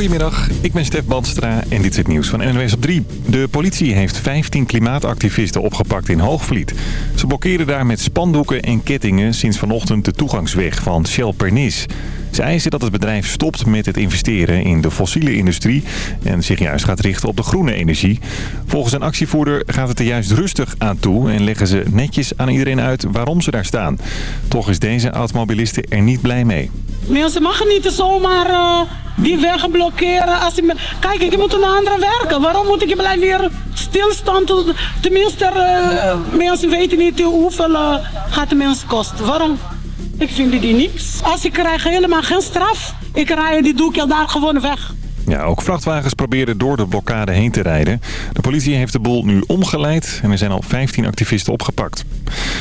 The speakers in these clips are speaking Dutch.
Goedemiddag, ik ben Stef Banstra en dit is het nieuws van NWS op 3. De politie heeft 15 klimaatactivisten opgepakt in Hoogvliet. Ze blokkeren daar met spandoeken en kettingen sinds vanochtend de toegangsweg van Shell Pernis. Ze eisen dat het bedrijf stopt met het investeren in de fossiele industrie... en zich juist gaat richten op de groene energie. Volgens een actievoerder gaat het er juist rustig aan toe... en leggen ze netjes aan iedereen uit waarom ze daar staan. Toch is deze automobiliste er niet blij mee. Mensen mogen niet zomaar uh, die weg blokkeren. Als je, kijk, ik moet naar andere werken. Waarom moet ik blijven weer stilstaan? Tenminste, uh, mensen weten niet hoeveel uh, gaat de. Waarom? Ik vind die niks. Als ik krijg helemaal geen straf. Ik rij die doe ik daar gewoon weg. Ja, ook vrachtwagens proberen door de blokkade heen te rijden. De politie heeft de boel nu omgeleid en er zijn al 15 activisten opgepakt.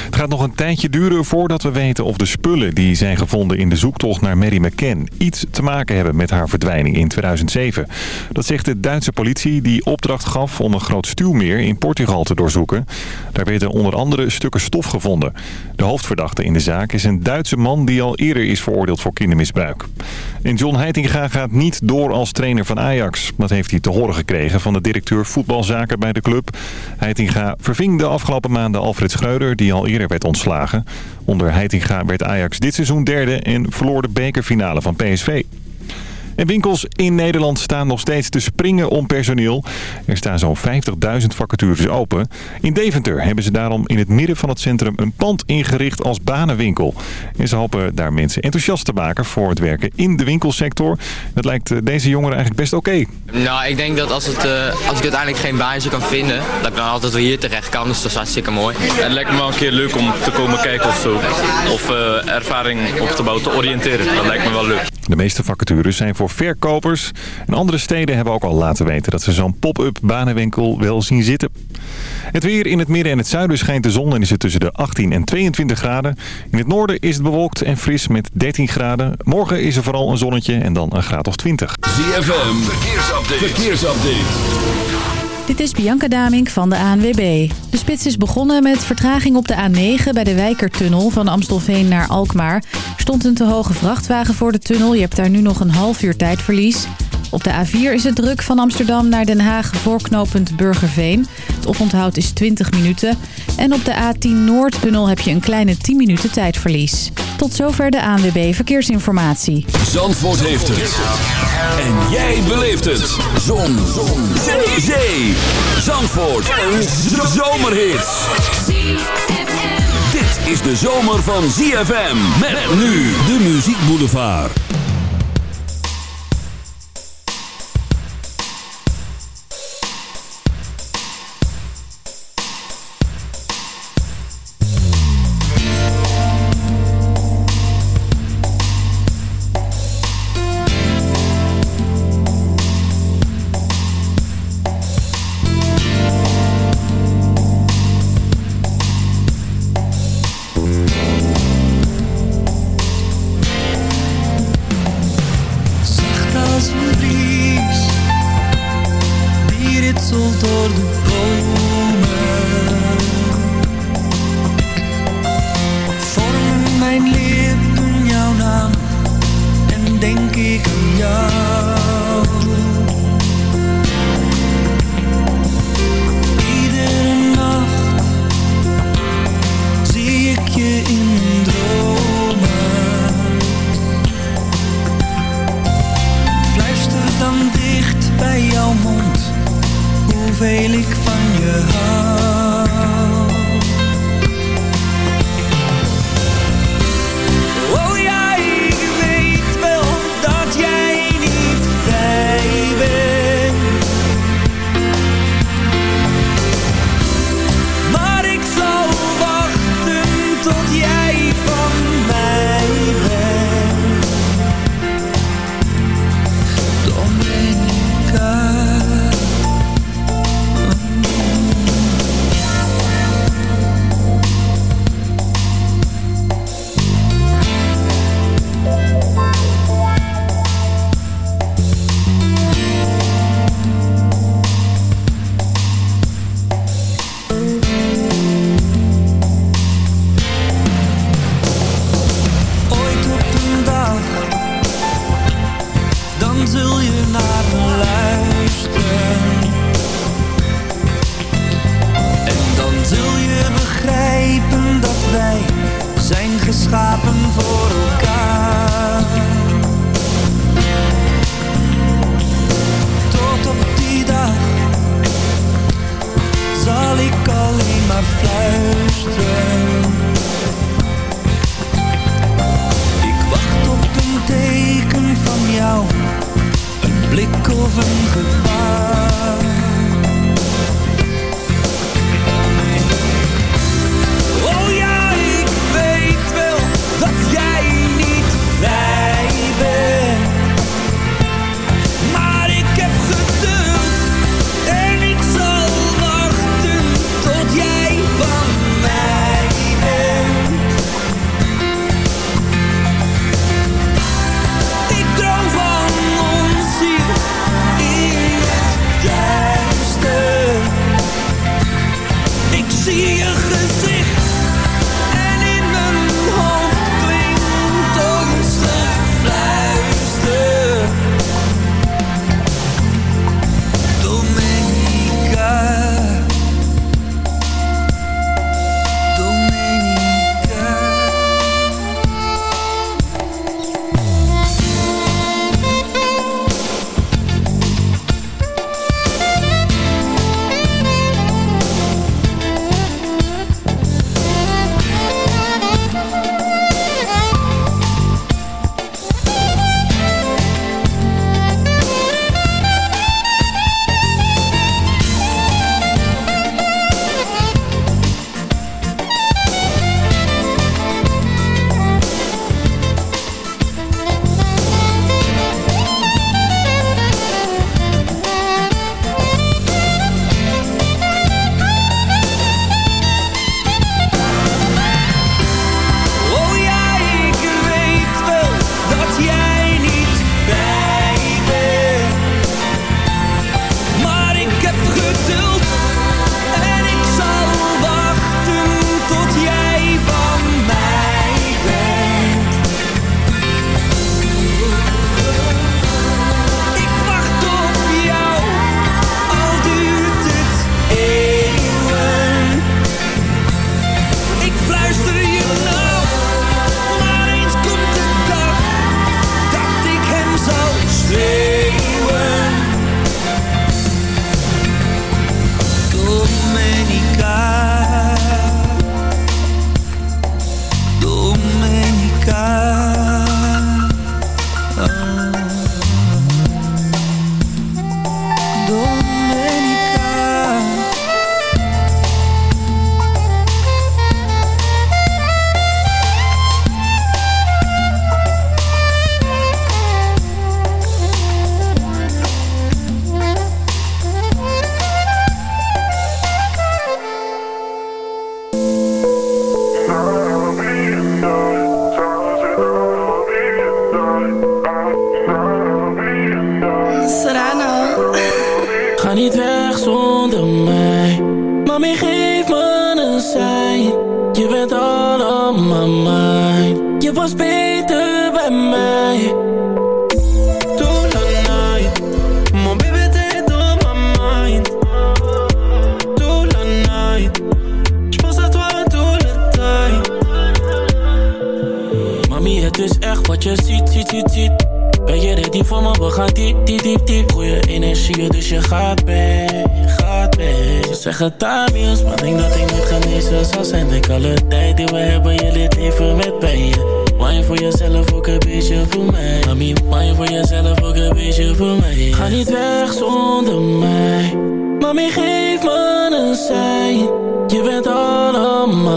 Het gaat nog een tijdje duren voordat we weten of de spullen die zijn gevonden in de zoektocht naar Mary McCann iets te maken hebben met haar verdwijning in 2007. Dat zegt de Duitse politie die opdracht gaf om een groot stuwmeer in Portugal te doorzoeken. Daar werden onder andere stukken stof gevonden. De hoofdverdachte in de zaak is een Duitse man die al eerder is veroordeeld voor kindermisbruik. En John Heitinga gaat niet door als trainer van Ajax. Dat heeft hij te horen gekregen van de directeur voetbalzaken bij de club. Heitinga verving de afgelopen maanden Alfred Schreuder, die al eerder werd ontslagen. Onder Heitinga werd Ajax dit seizoen derde en verloor de bekerfinale van PSV. En winkels in Nederland staan nog steeds te springen om personeel. Er staan zo'n 50.000 vacatures open. In Deventer hebben ze daarom in het midden van het centrum een pand ingericht als banenwinkel. En ze hopen daar mensen enthousiast te maken voor het werken in de winkelsector. Dat lijkt eh, deze jongeren eigenlijk best oké. Nou, ik denk dat als, het, uh, als ik uiteindelijk geen baantje kan vinden, dat ik dan altijd wel hier terecht kan. Dus dat is hartstikke mooi. Het lijkt me wel een keer leuk om te komen kijken of zo. Of uh, ervaring op te bouwen, te oriënteren. Dat lijkt me wel leuk. De meeste vacatures zijn voor verkopers. En andere steden hebben ook al laten weten dat ze zo'n pop-up banenwinkel wel zien zitten. Het weer in het midden en het zuiden schijnt de zon en is het tussen de 18 en 22 graden. In het noorden is het bewolkt en fris met 13 graden. Morgen is er vooral een zonnetje en dan een graad of 20. ZFM, verkeersupdate. verkeersupdate. Dit is Bianca Damink van de ANWB. De spits is begonnen met vertraging op de A9 bij de Wijkertunnel van Amstelveen naar Alkmaar. Stond een te hoge vrachtwagen voor de tunnel. Je hebt daar nu nog een half uur tijdverlies. Op de A4 is het druk van Amsterdam naar Den Haag voorknopend Burgerveen. Het oponthoud is 20 minuten. En op de A10 Noordtunnel heb je een kleine 10 minuten tijdverlies. Tot zover de ANWB Verkeersinformatie. Zandvoort heeft het. En jij beleeft het. Zon. Zon. Zee. Zee. Zandvoort. Een zomerhit. Dit is de zomer van ZFM. Met nu de Muziek Boulevard.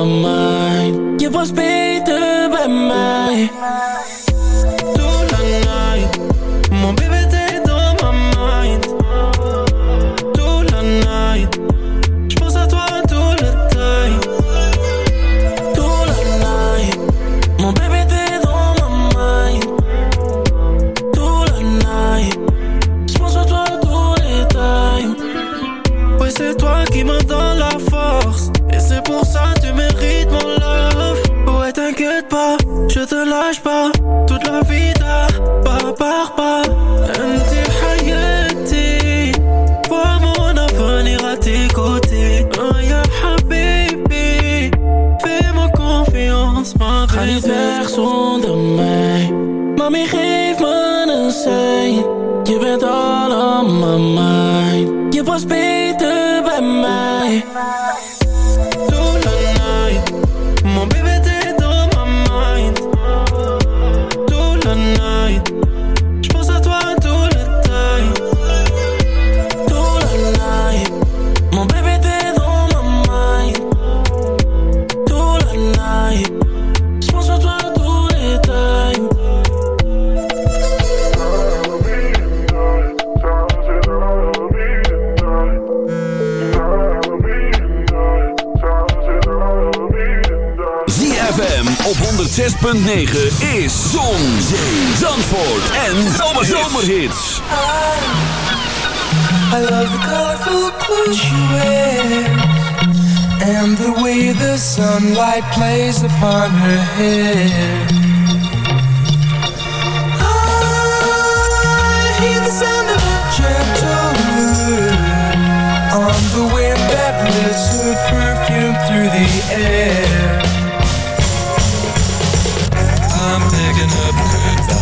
My. Je was beter bij mij. 106.9 is Zon, Zandvoort en Zomerhits. I, I love the colorful clothes you wears And the way the sunlight plays upon her hair I hear the sound of a gentle mood On the wind that lifts her perfume through the air up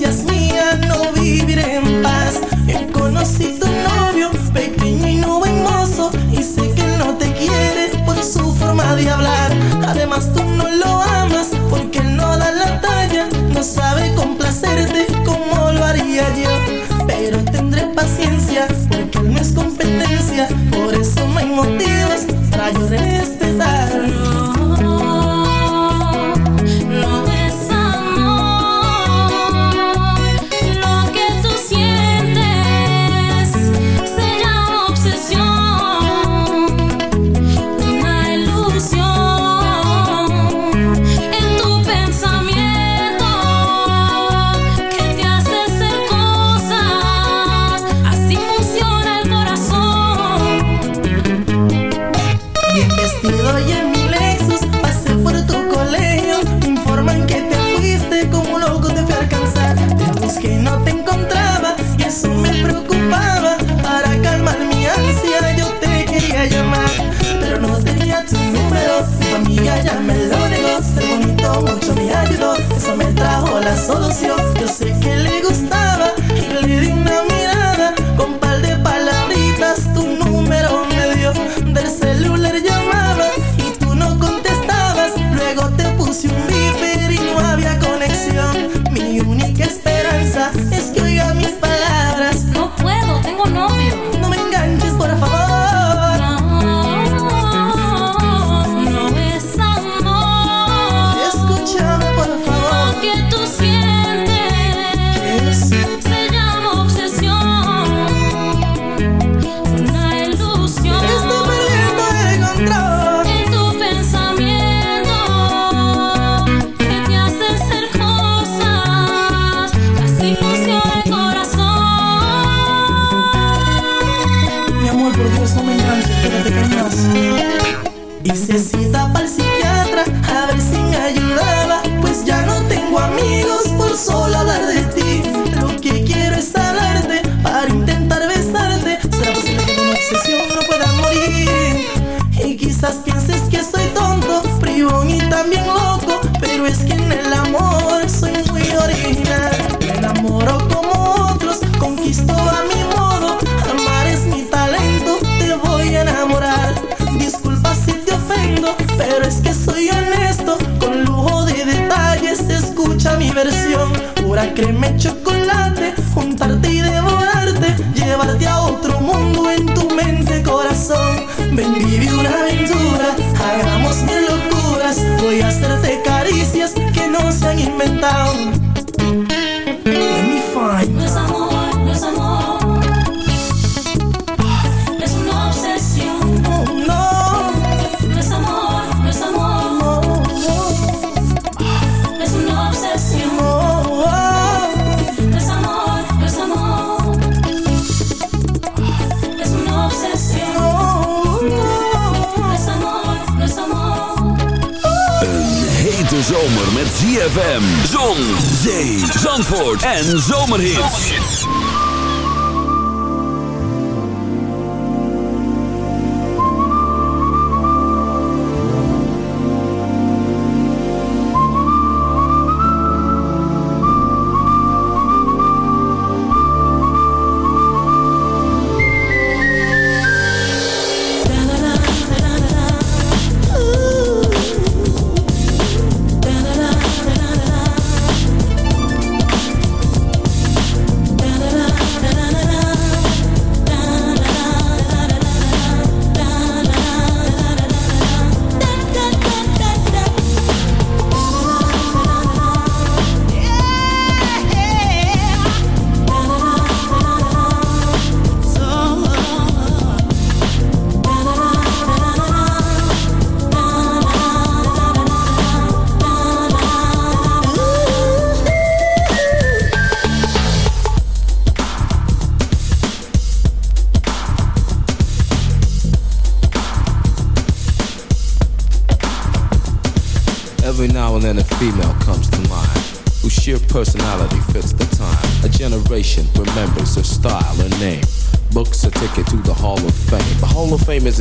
gracias.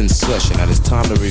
and and now it's time to review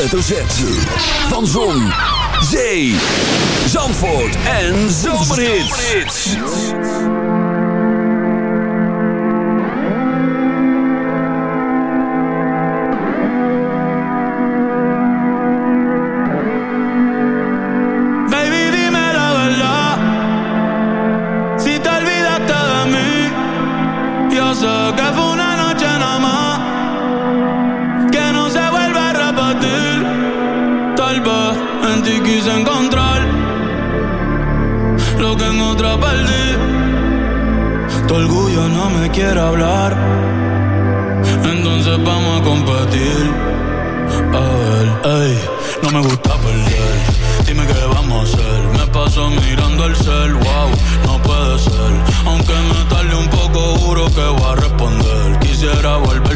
Hoofdletter Z. me quiere hablar. Entonces vamos a competir. A ver, ey, no me gusta perder. Dime qué vamos a hacer. Me paso mirando el cel, wow, no puede ser. Aunque me tarde un poco, juro que voy a responder. Quisiera volverte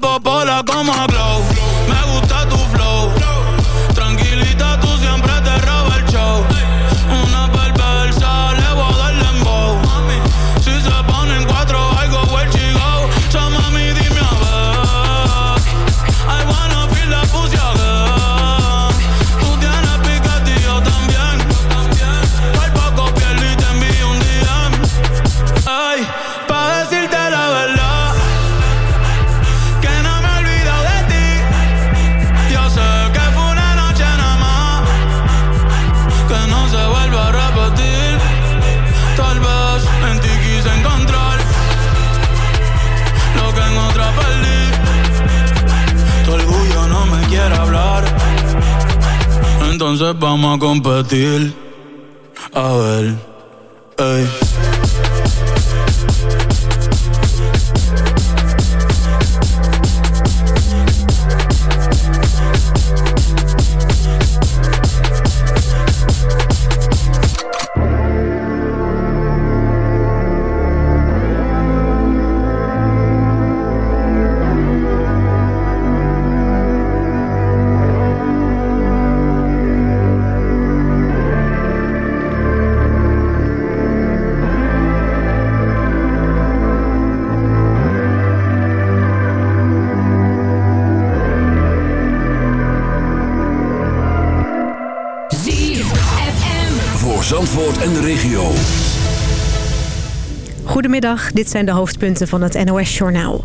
duela la popola como glow. Vamos a competir. A ver, ey. Goedemiddag, dit zijn de hoofdpunten van het NOS-journaal.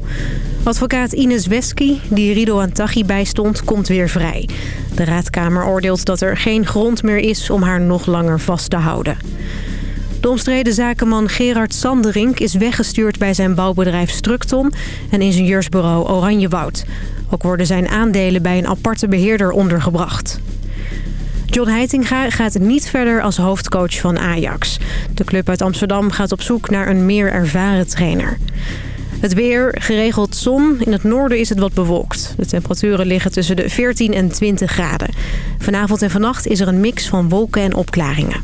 Advocaat Ines Wesky, die Rido Antaghi bijstond, komt weer vrij. De raadkamer oordeelt dat er geen grond meer is om haar nog langer vast te houden. De omstreden zakenman Gerard Sanderink is weggestuurd bij zijn bouwbedrijf Structon en ingenieursbureau Oranjewoud. Ook worden zijn aandelen bij een aparte beheerder ondergebracht. John Heitinga gaat niet verder als hoofdcoach van Ajax. De club uit Amsterdam gaat op zoek naar een meer ervaren trainer. Het weer, geregeld zon. In het noorden is het wat bewolkt. De temperaturen liggen tussen de 14 en 20 graden. Vanavond en vannacht is er een mix van wolken en opklaringen.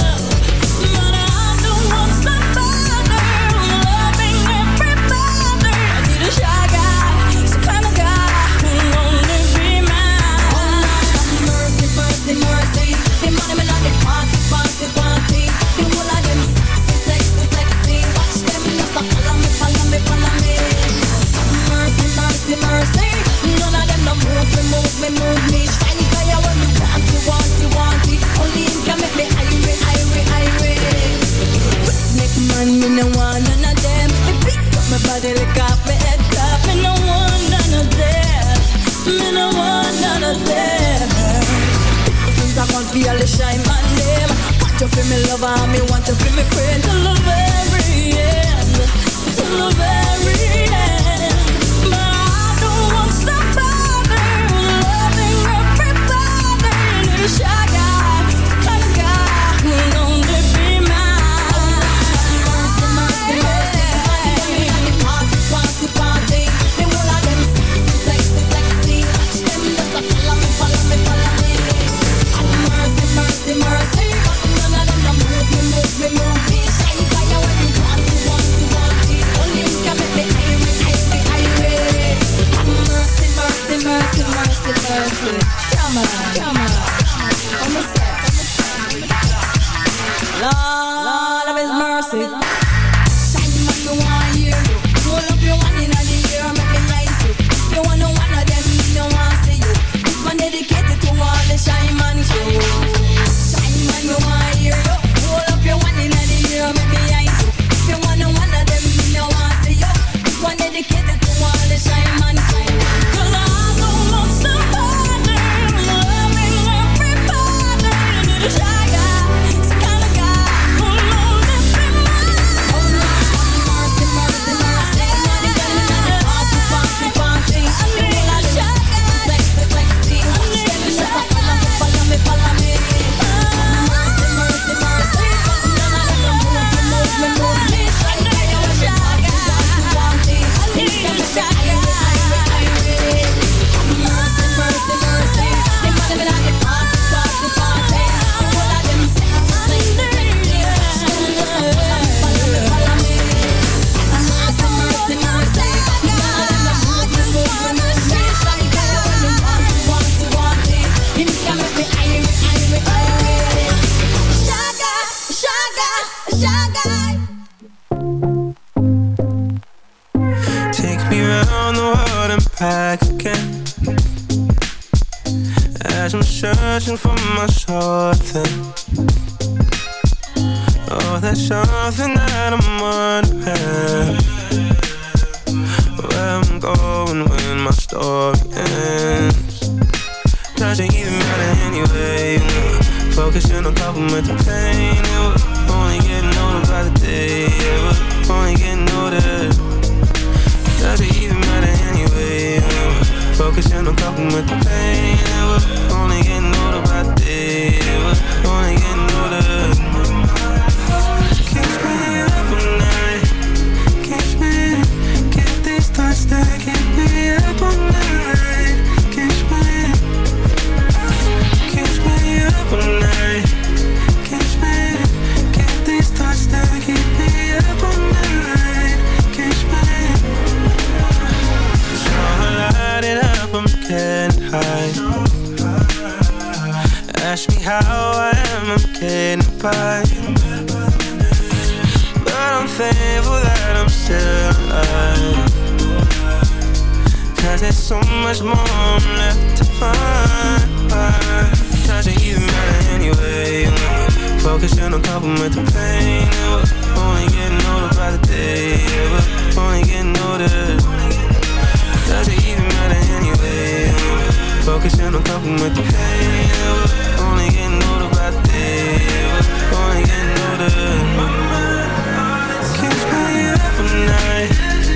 None of them no move me, move me, move me. You want want want it. Only him can make me. Redneck man, me no want none of them. Me up my body. Me no want none of them. Me no want none of them. Things I can't shine. Want you feel me lover, me want you feel me. Till the very end, till the very end. Come on, come on, on the set. searching for my something than a compliment the pain. Yeah, we're only getting older by the day. Yeah, we're only getting older. Does it even matter anyway? Yeah, focusing on compliment the pain. Yeah, we're only getting older by the day. Yeah, we're only getting older. Can't spend it up at night.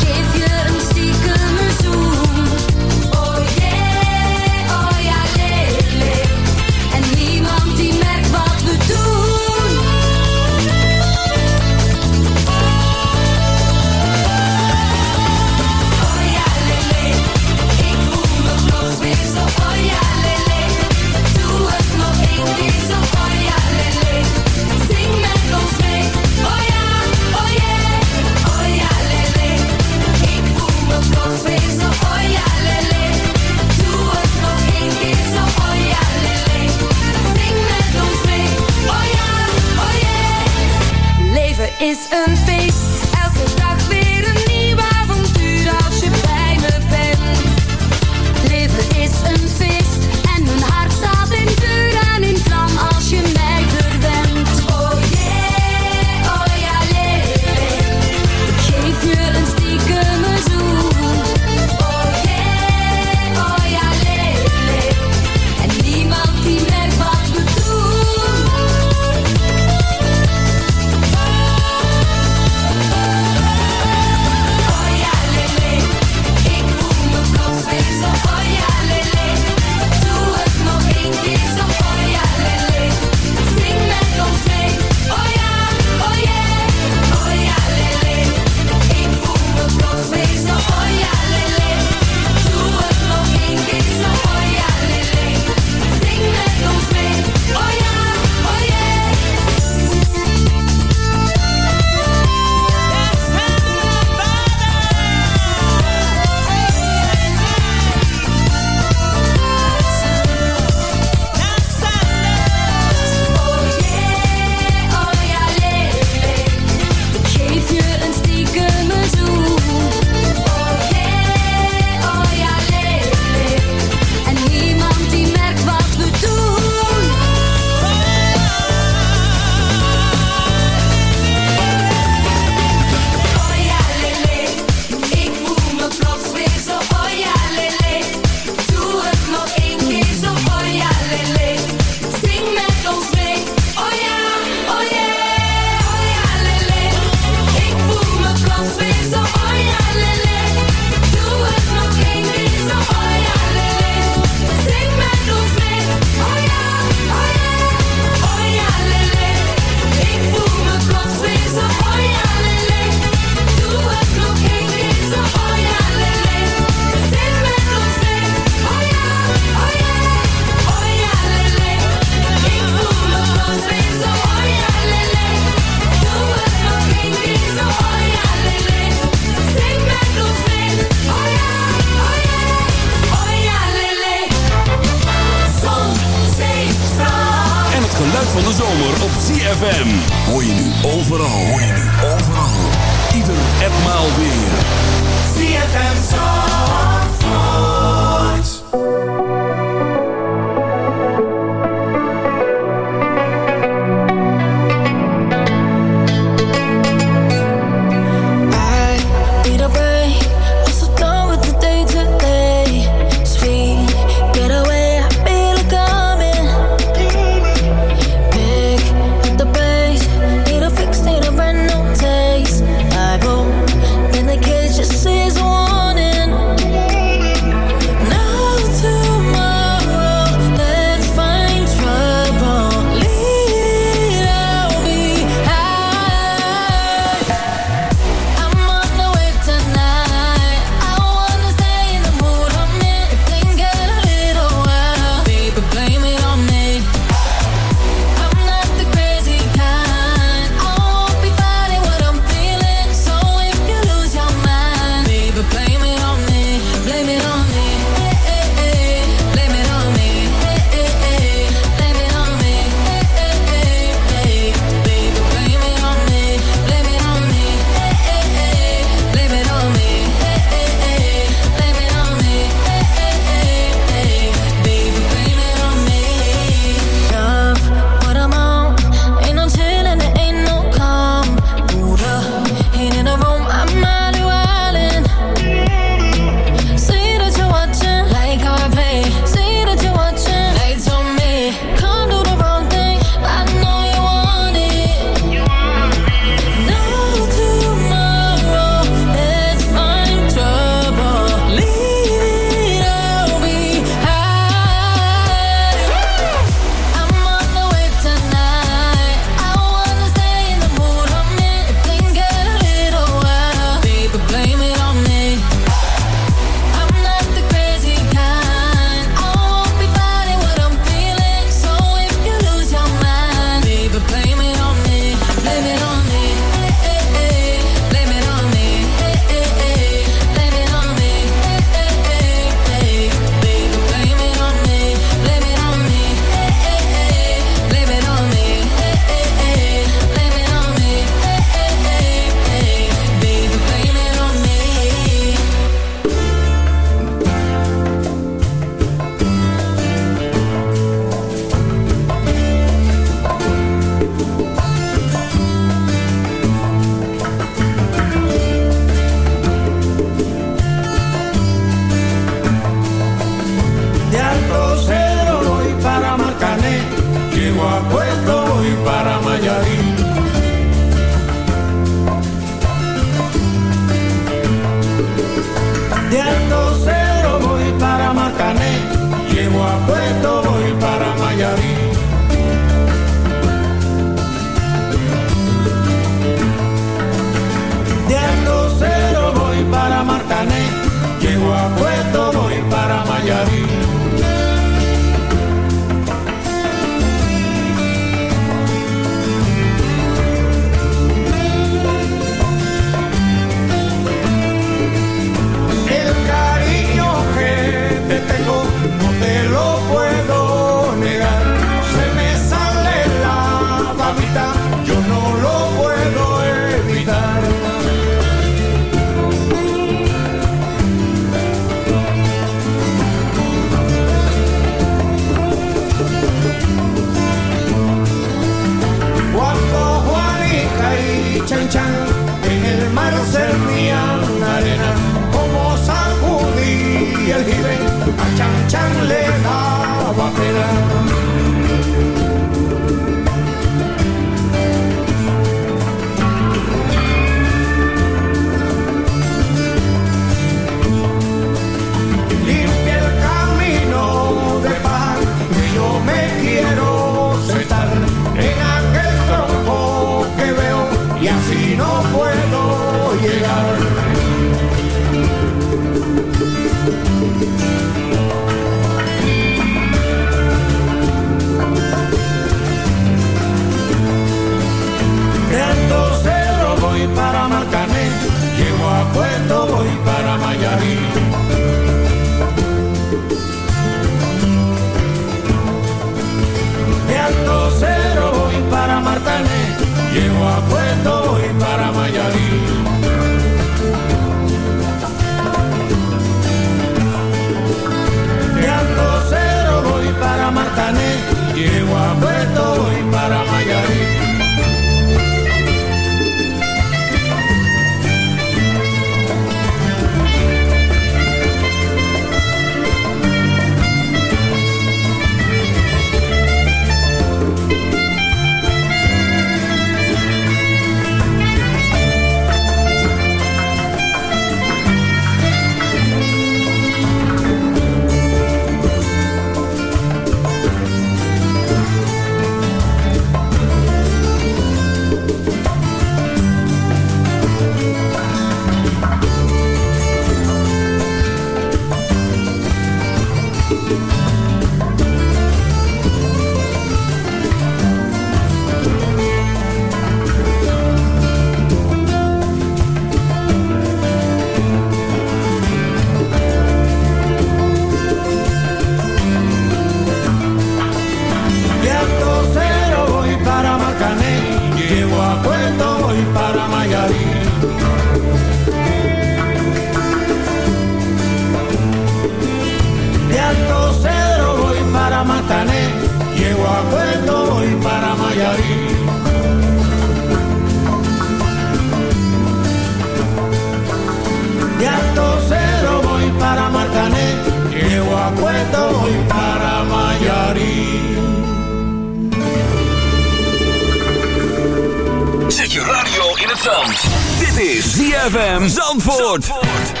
zet je radio in het zand. Dit is ZFM Zandvoort. Zandvoort.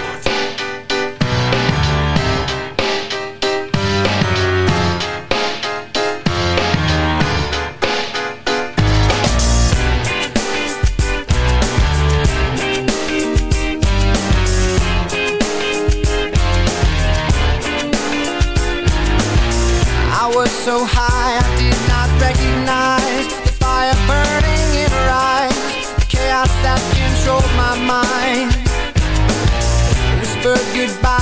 so high I did not recognize goodbye.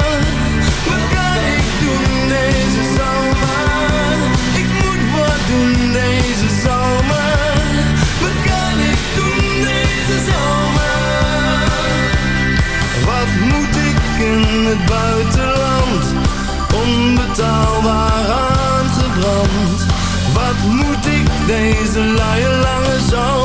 Wat moet ik deze luie lange zo?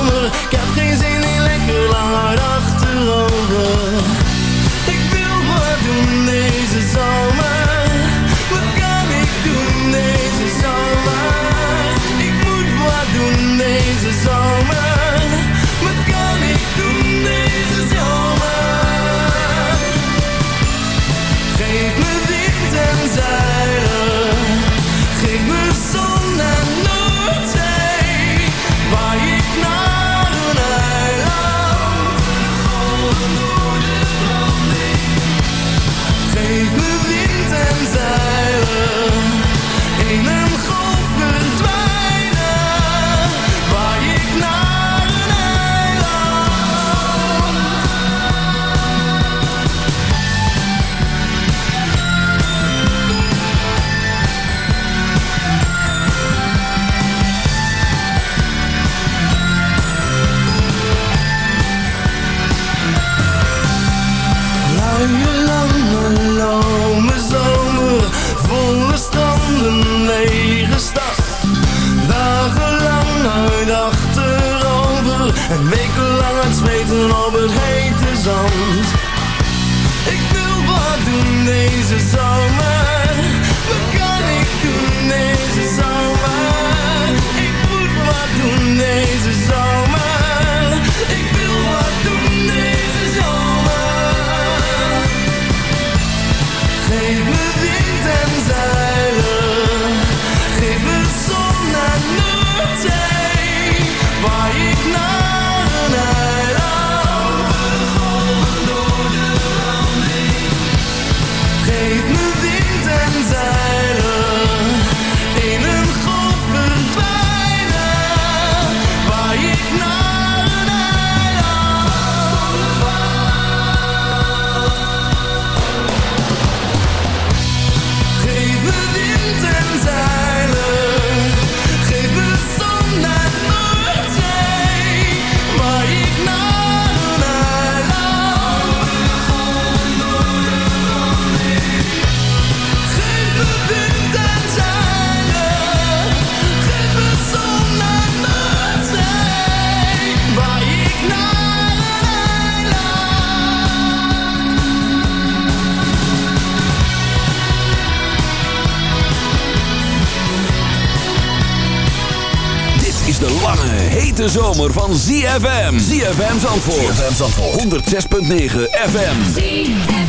hete zomer van ZFM. ZFM Zandvoort. ZFM Zandvoort. 106.9 FM. ZFM.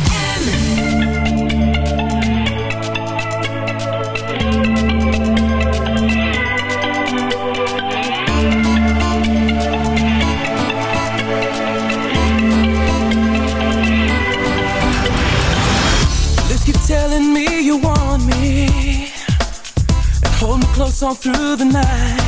Telling me you want me And hold me close on through the night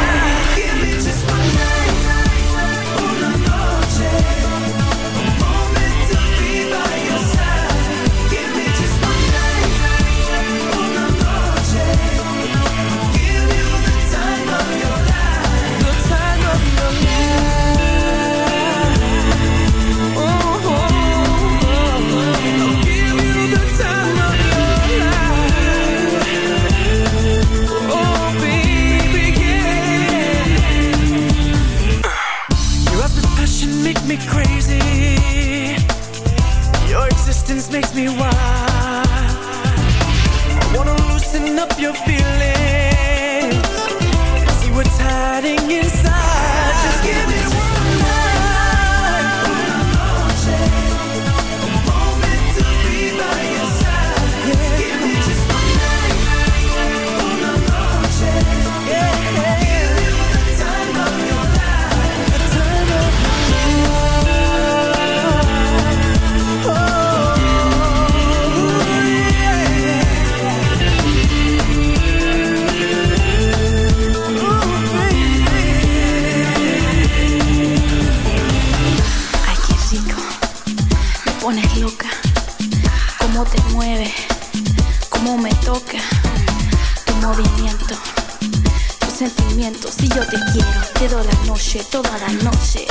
you feel toda la noche.